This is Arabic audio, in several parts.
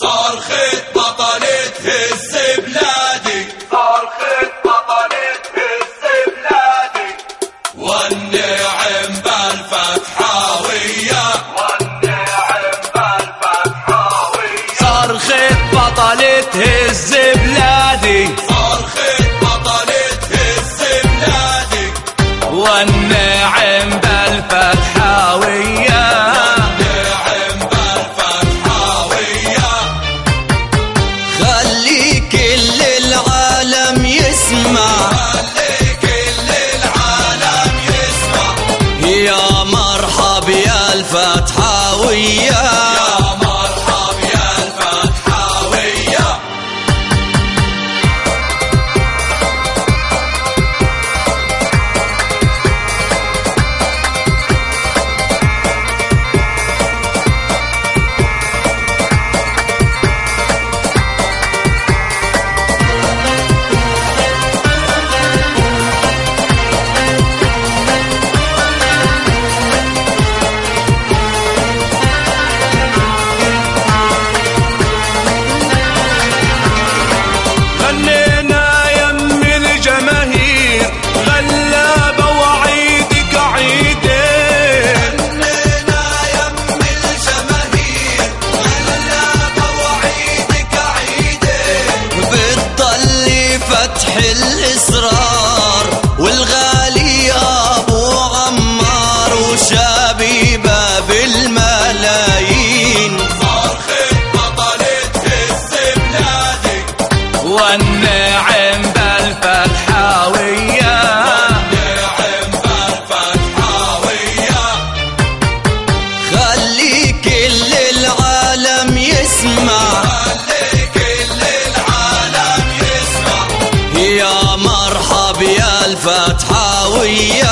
صرخة بطلة هزة. الفاتحة وياك. والنعم بالفتحاوية والنعم بالفتحاوية خلي كل العالم يسمع خلي كل العالم يسمع يا مرحب يا الفتحاوية.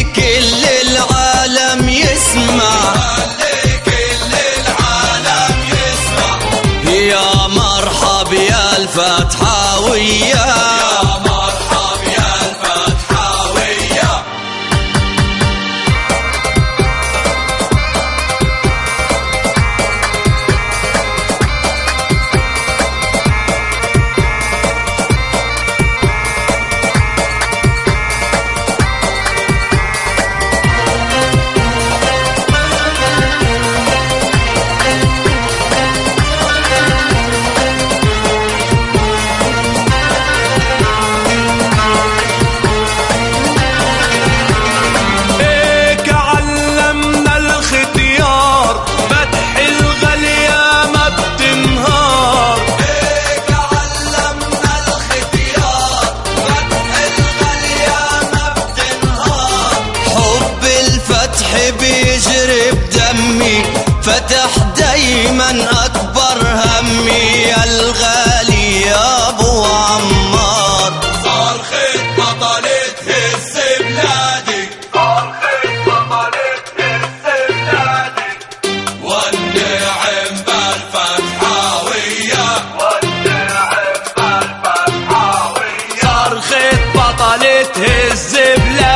茶未央 من أكبر همي يا الغالي يا أبو عمار. صرخة بطل هز بلادك صرخة بطلة هز بلادك والنعم بالفتحاوية والنعم بالفتحاوية صرخة بطل هز بلادك